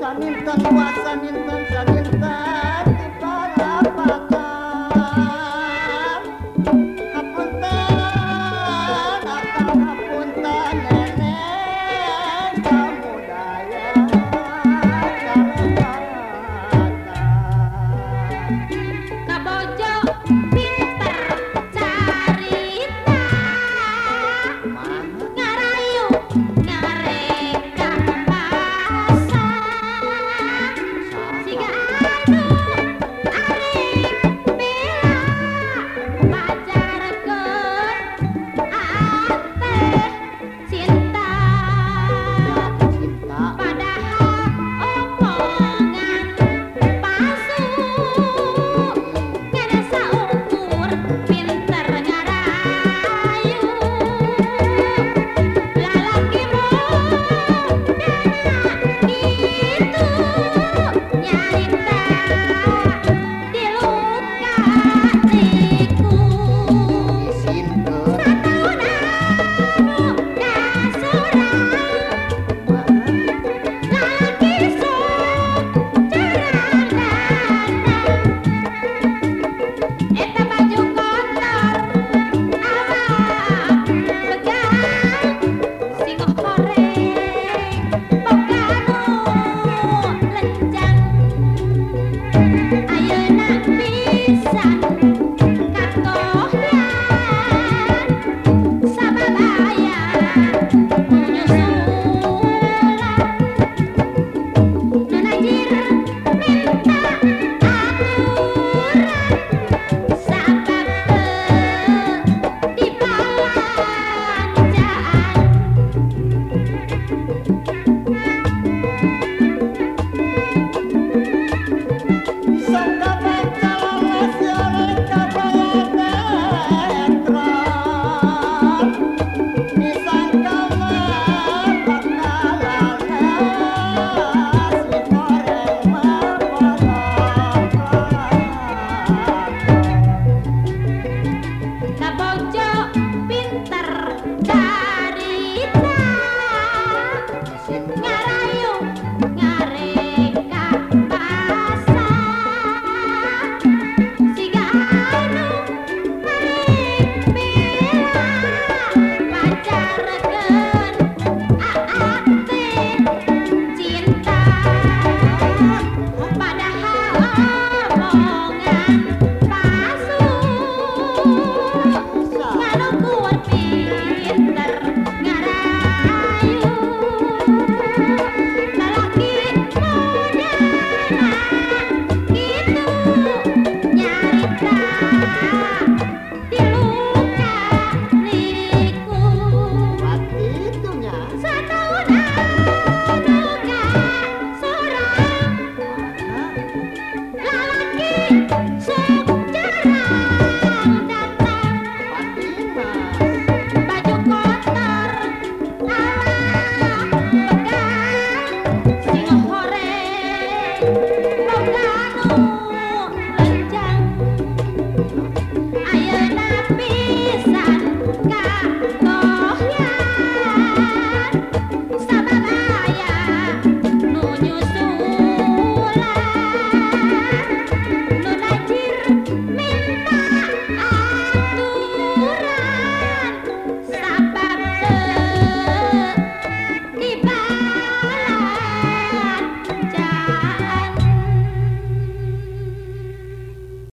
pensamiento, al pensamiento. so bad.